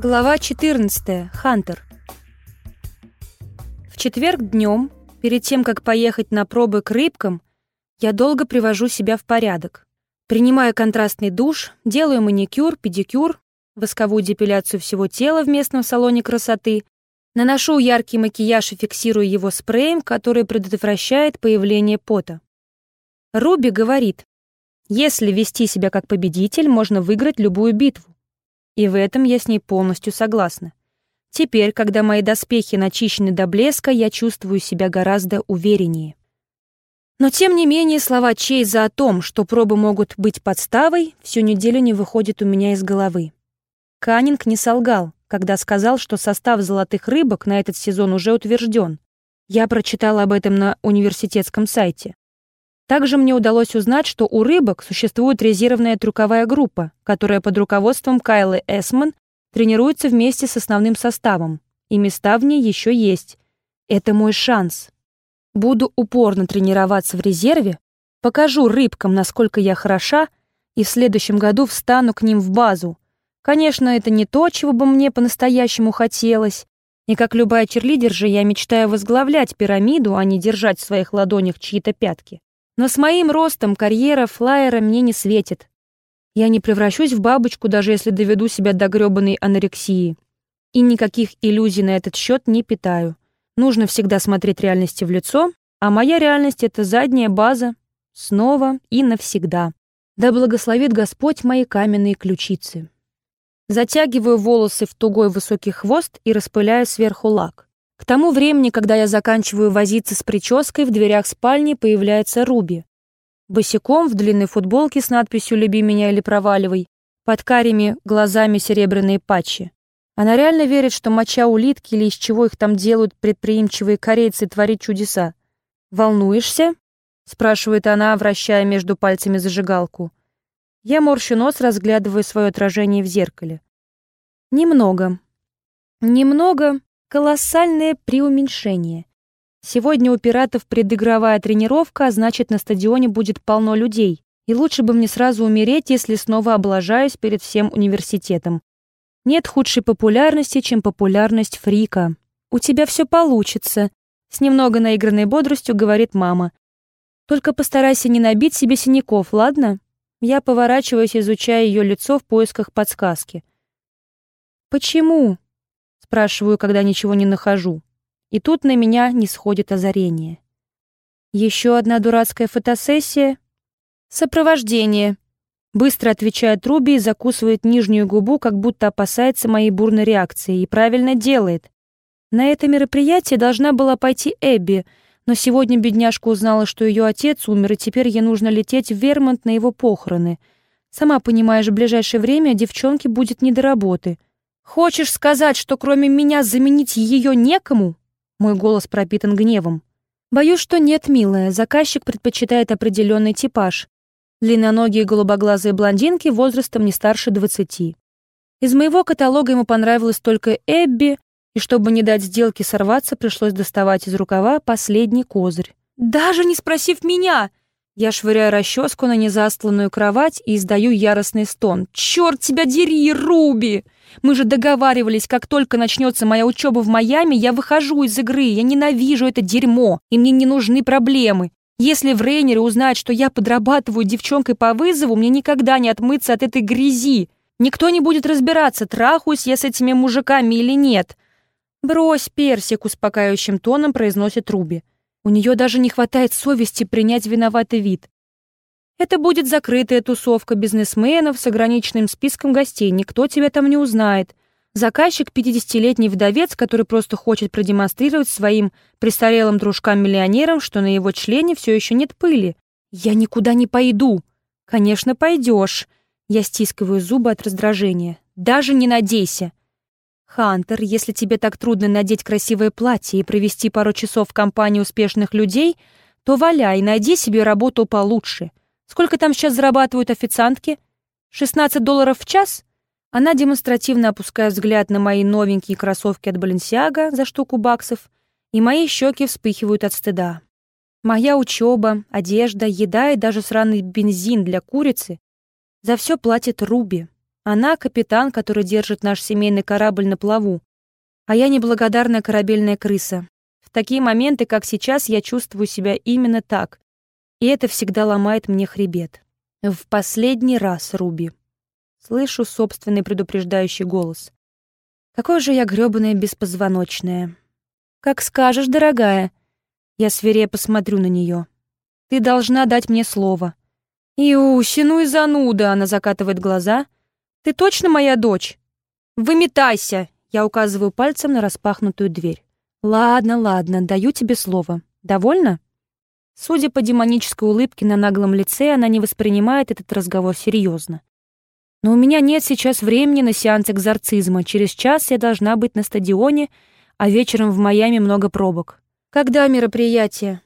Глава 14. Хантер. В четверг днем, перед тем, как поехать на пробы к рыбкам, я долго привожу себя в порядок. Принимаю контрастный душ, делаю маникюр, педикюр, восковую депиляцию всего тела в местном салоне красоты, наношу яркий макияж и фиксирую его спреем, который предотвращает появление пота. Руби говорит, если вести себя как победитель, можно выиграть любую битву. И в этом я с ней полностью согласна. Теперь, когда мои доспехи начищены до блеска, я чувствую себя гораздо увереннее. Но тем не менее слова Чейза о том, что пробы могут быть подставой, всю неделю не выходят у меня из головы. Каннинг не солгал, когда сказал, что состав золотых рыбок на этот сезон уже утвержден. Я прочитала об этом на университетском сайте. Также мне удалось узнать, что у рыбок существует резервная трюковая группа, которая под руководством Кайлы Эсман тренируется вместе с основным составом, и места в ней еще есть. Это мой шанс. Буду упорно тренироваться в резерве, покажу рыбкам, насколько я хороша, и в следующем году встану к ним в базу. Конечно, это не то, чего бы мне по-настоящему хотелось, и как любая черлидер же я мечтаю возглавлять пирамиду, а не держать в своих ладонях чьи-то пятки. Но с моим ростом карьера флайера мне не светит. Я не превращусь в бабочку, даже если доведу себя до грёбаной анорексии. И никаких иллюзий на этот счет не питаю. Нужно всегда смотреть реальности в лицо, а моя реальность — это задняя база. Снова и навсегда. Да благословит Господь мои каменные ключицы. Затягиваю волосы в тугой высокий хвост и распыляю сверху лак. К тому времени, когда я заканчиваю возиться с прической, в дверях спальни появляется Руби. Босиком в длинной футболке с надписью «Люби меня или проваливай», под карими глазами серебряные патчи. Она реально верит, что моча улитки или из чего их там делают предприимчивые корейцы творит чудеса. «Волнуешься?» — спрашивает она, вращая между пальцами зажигалку. Я морщу нос, разглядывая свое отражение в зеркале. Немного. Немного Колоссальное преуменьшение. Сегодня у пиратов предыгровая тренировка, а значит, на стадионе будет полно людей. И лучше бы мне сразу умереть, если снова облажаюсь перед всем университетом. Нет худшей популярности, чем популярность фрика. «У тебя все получится», — с немного наигранной бодростью говорит мама. «Только постарайся не набить себе синяков, ладно?» Я поворачиваюсь, изучая ее лицо в поисках подсказки. «Почему?» Спрашиваю, когда ничего не нахожу. И тут на меня не сходит озарение. Еще одна дурацкая фотосессия. Сопровождение. Быстро отвечает Руби и закусывает нижнюю губу, как будто опасается моей бурной реакции, и правильно делает. На это мероприятие должна была пойти Эбби, но сегодня бедняжка узнала, что ее отец умер, и теперь ей нужно лететь в Вермонт на его похороны. Сама понимаешь, в ближайшее время девчонке будет не до работы — «Хочешь сказать, что кроме меня заменить ее некому?» Мой голос пропитан гневом. «Боюсь, что нет, милая. Заказчик предпочитает определенный типаж. Длинноногие голубоглазые блондинки возрастом не старше двадцати. Из моего каталога ему понравилась только Эбби, и чтобы не дать сделке сорваться, пришлось доставать из рукава последний козырь. «Даже не спросив меня!» Я швыряю расческу на незастланную кровать и издаю яростный стон. «Черт тебя дери, Руби! Мы же договаривались, как только начнется моя учеба в Майами, я выхожу из игры, я ненавижу это дерьмо, и мне не нужны проблемы. Если в Рейнере узнают, что я подрабатываю девчонкой по вызову, мне никогда не отмыться от этой грязи. Никто не будет разбираться, трахаюсь я с этими мужиками или нет». «Брось, персик», — успокаивающим тоном произносит Руби. У нее даже не хватает совести принять виноватый вид. Это будет закрытая тусовка бизнесменов с ограниченным списком гостей, никто тебя там не узнает. Заказчик — 50-летний вдовец, который просто хочет продемонстрировать своим престарелым дружкам-миллионерам, что на его члене все еще нет пыли. «Я никуда не пойду!» «Конечно, пойдешь!» Я стискиваю зубы от раздражения. «Даже не надейся!» «Хантер, если тебе так трудно надеть красивое платье и провести пару часов в компании успешных людей, то валяй, найди себе работу получше. Сколько там сейчас зарабатывают официантки? 16 долларов в час?» Она демонстративно опускает взгляд на мои новенькие кроссовки от Баленсиага за штуку баксов, и мои щеки вспыхивают от стыда. Моя учеба, одежда, еда и даже сраный бензин для курицы — за все платит Руби. Она — капитан, который держит наш семейный корабль на плаву, а я неблагодарная корабельная крыса. В такие моменты, как сейчас, я чувствую себя именно так, и это всегда ломает мне хребет. В последний раз, Руби. Слышу собственный предупреждающий голос. Какой же я грёбаная беспозвоночная. Как скажешь, дорогая. Я свирепо смотрю на нее. Ты должна дать мне слово. Иуси, ну и зануда, она закатывает глаза. Ты точно моя дочь? Выметайся! Я указываю пальцем на распахнутую дверь. Ладно, ладно, даю тебе слово. Довольно? Судя по демонической улыбке на наглом лице, она не воспринимает этот разговор серьезно. Но у меня нет сейчас времени на сеанс экзорцизма. Через час я должна быть на стадионе, а вечером в Майами много пробок. Когда мероприятие?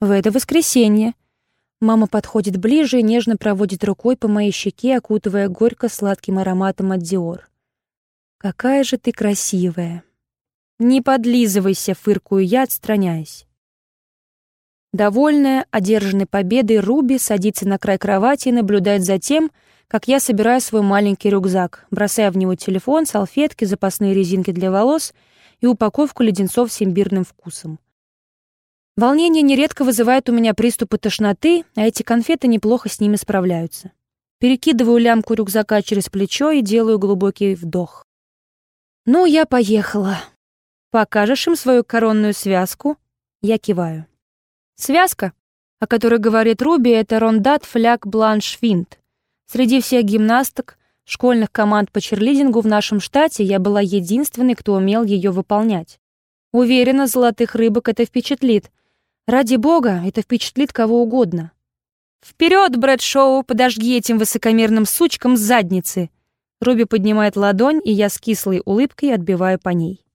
В это воскресенье. Мама подходит ближе и нежно проводит рукой по моей щеке, окутывая горько-сладким ароматом от Диор. «Какая же ты красивая!» «Не подлизывайся», — фыркую я, отстраняясь. Довольная, одержанной победой, Руби садится на край кровати и наблюдает за тем, как я собираю свой маленький рюкзак, бросая в него телефон, салфетки, запасные резинки для волос и упаковку леденцов с имбирным вкусом. Волнение нередко вызывает у меня приступы тошноты, а эти конфеты неплохо с ними справляются. Перекидываю лямку рюкзака через плечо и делаю глубокий вдох. «Ну, я поехала. Покажешь им свою коронную связку?» Я киваю. Связка, о которой говорит Руби, это рондат фляг бланш винт. Среди всех гимнасток, школьных команд по черлидингу в нашем штате я была единственной, кто умел ее выполнять. Уверена, золотых рыбок это впечатлит. Ради бога, это впечатлит кого угодно. «Вперед, Брэд Шоу, подожги этим высокомерным сучкам задницы!» Руби поднимает ладонь, и я с кислой улыбкой отбиваю по ней.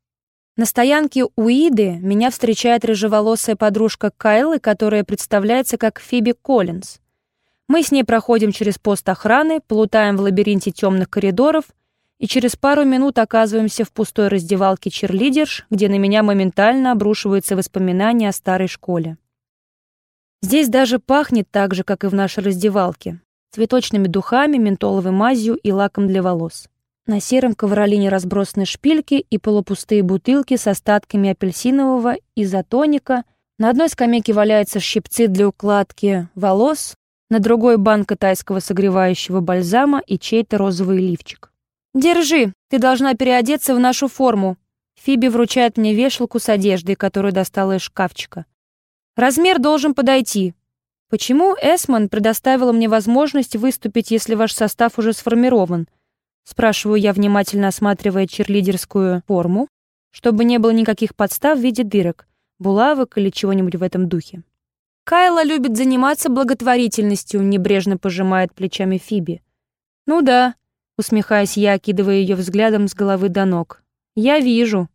На стоянке у Иды меня встречает рыжеволосая подружка Кайлы, которая представляется как Фиби Коллинз. Мы с ней проходим через пост охраны, плутаем в лабиринте темных коридоров и через пару минут оказываемся в пустой раздевалке черлидерш, где на меня моментально обрушиваются воспоминания о старой школе. Здесь даже пахнет так же, как и в нашей раздевалке. Цветочными духами, ментоловой мазью и лаком для волос. На сером ковролине разбросаны шпильки и полупустые бутылки с остатками апельсинового изотоника. На одной скамейке валяются щипцы для укладки волос, на другой банка тайского согревающего бальзама и чей-то розовый лифчик. «Держи, ты должна переодеться в нашу форму». Фиби вручает мне вешалку с одеждой, которую достала из шкафчика. «Размер должен подойти. Почему Эсман предоставила мне возможность выступить, если ваш состав уже сформирован?» Спрашиваю я, внимательно осматривая черлидерскую форму, чтобы не было никаких подстав в виде дырок, булавок или чего-нибудь в этом духе. Кайла любит заниматься благотворительностью, небрежно пожимает плечами Фиби. Ну да, усмехаясь я, окидывая ее взглядом с головы до ног. Я вижу.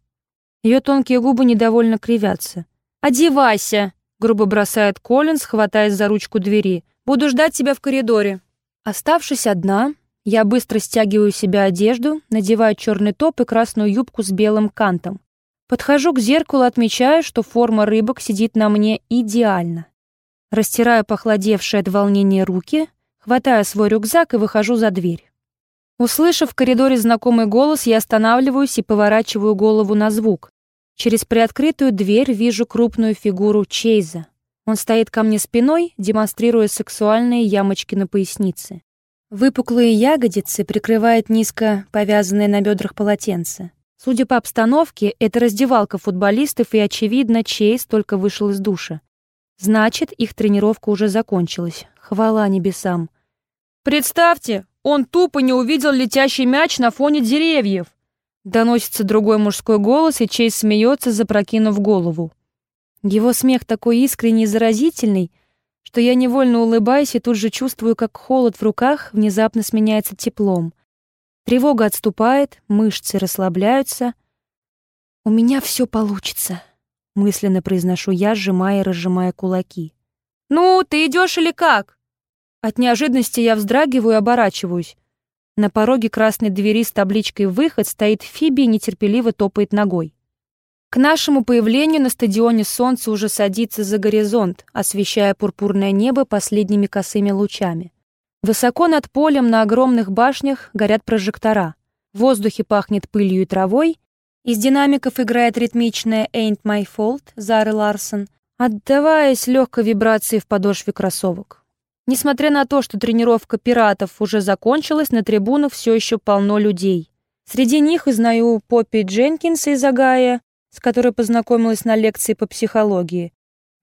Ее тонкие губы недовольно кривятся. Одевайся, грубо бросает Коллинз, хватаясь за ручку двери. Буду ждать тебя в коридоре. Оставшись одна, я быстро стягиваю себе одежду, надеваю черный топ и красную юбку с белым кантом. Подхожу к зеркалу, отмечаю, что форма рыбок сидит на мне идеально. Растираю похолодевшие от волнения руки, хватаю свой рюкзак и выхожу за дверь. Услышав в коридоре знакомый голос, я останавливаюсь и поворачиваю голову на звук. Через приоткрытую дверь вижу крупную фигуру Чейза. Он стоит ко мне спиной, демонстрируя сексуальные ямочки на пояснице. Выпуклые ягодицы прикрывает низко повязанное на бедрах полотенце. Судя по обстановке, это раздевалка футболистов, и, очевидно, Чейз только вышел из душа. Значит, их тренировка уже закончилась. Хвала небесам. «Представьте, он тупо не увидел летящий мяч на фоне деревьев!» Доносится другой мужской голос, и Чейз смеется, запрокинув голову. Его смех такой искренний и заразительный, что я невольно улыбаюсь и тут же чувствую, как холод в руках внезапно сменяется теплом. Тревога отступает, мышцы расслабляются. «У меня все получится!» мысленно произношу я, сжимая и разжимая кулаки. «Ну, ты идешь или как?» От неожиданности я вздрагиваю и оборачиваюсь. На пороге красной двери с табличкой «Выход» стоит Фиби и нетерпеливо топает ногой. К нашему появлению на стадионе солнце уже садится за горизонт, освещая пурпурное небо последними косыми лучами. Высоко над полем на огромных башнях горят прожектора. В воздухе пахнет пылью и травой. Из динамиков играет ритмичная «Ain't My Fault» Зары Ларсон, отдаваясь легкой вибрации в подошве кроссовок. Несмотря на то, что тренировка пиратов уже закончилась, на трибунах все еще полно людей. Среди них знаю Поппи Дженкинса из Агая, с которой познакомилась на лекции по психологии.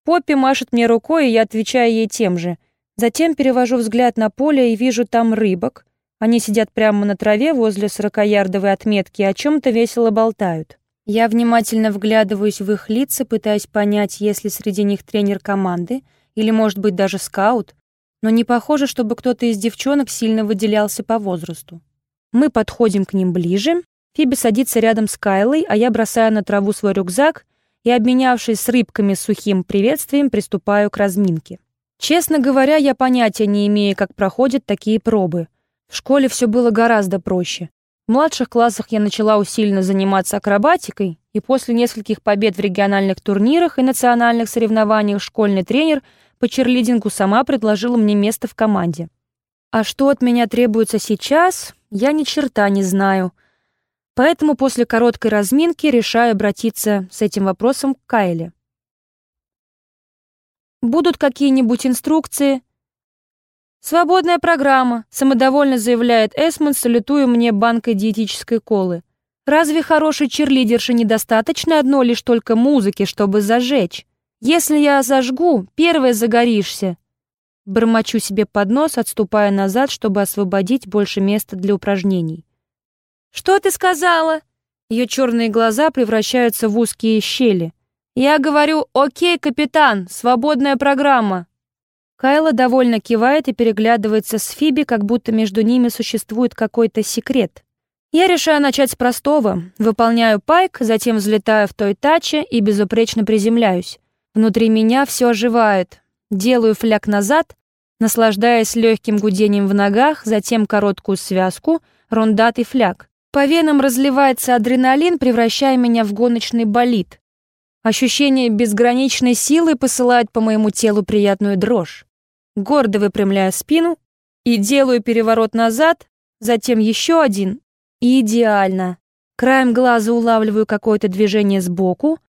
Поппи машет мне рукой, и я отвечаю ей тем же. Затем перевожу взгляд на поле и вижу там рыбок. Они сидят прямо на траве возле сорокаярдовой отметки и о чем-то весело болтают. Я внимательно вглядываюсь в их лица, пытаясь понять, есть ли среди них тренер команды или, может быть, даже скаут, но не похоже, чтобы кто-то из девчонок сильно выделялся по возрасту. Мы подходим к ним ближе. Фиби садится рядом с Кайлой, а я бросаю на траву свой рюкзак и, обменявшись с рыбками сухим приветствием, приступаю к разминке. Честно говоря, я понятия не имею, как проходят такие пробы. В школе все было гораздо проще. В младших классах я начала усиленно заниматься акробатикой, и после нескольких побед в региональных турнирах и национальных соревнованиях школьный тренер по черлидингу сама предложила мне место в команде. А что от меня требуется сейчас, я ни черта не знаю. Поэтому после короткой разминки решаю обратиться с этим вопросом к Кайле. Будут какие-нибудь инструкции? «Свободная программа», — самодовольно заявляет Эсмон, салютуя мне банкой диетической колы. «Разве хорошей черлидерши недостаточно одно лишь только музыки, чтобы зажечь? Если я зажгу, первая загоришься». Бормочу себе под нос, отступая назад, чтобы освободить больше места для упражнений. «Что ты сказала?» Ее черные глаза превращаются в узкие щели. «Я говорю, окей, капитан, свободная программа». Кайла довольно кивает и переглядывается с Фиби, как будто между ними существует какой-то секрет. Я решаю начать с простого. Выполняю пайк, затем взлетаю в той таче и безупречно приземляюсь. Внутри меня все оживает. Делаю фляг назад, наслаждаясь легким гудением в ногах, затем короткую связку, рундат и фляг. По венам разливается адреналин, превращая меня в гоночный болид. Ощущение безграничной силы посылает по моему телу приятную дрожь гордо выпрямляю спину и делаю переворот назад, затем еще один. Идеально. Краем глаза улавливаю какое-то движение сбоку,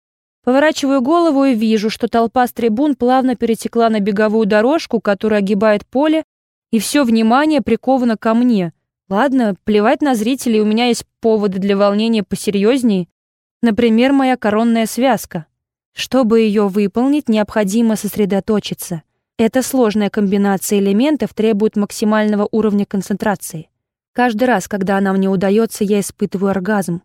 поворачиваю голову и вижу, что толпа с трибун плавно перетекла на беговую дорожку, которая огибает поле, и все внимание приковано ко мне. Ладно, плевать на зрителей, у меня есть поводы для волнения посерьезнее. Например, моя коронная связка. Чтобы ее выполнить, необходимо сосредоточиться — эта сложная комбинация элементов требует максимального уровня концентрации. Каждый раз, когда она мне удается, я испытываю оргазм.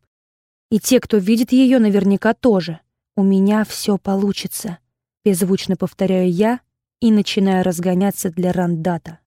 И те, кто видит ее, наверняка тоже. У меня все получится. Беззвучно повторяю я и начинаю разгоняться для рандата.